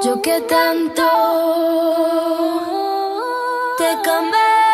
Yo que tanto te cambié.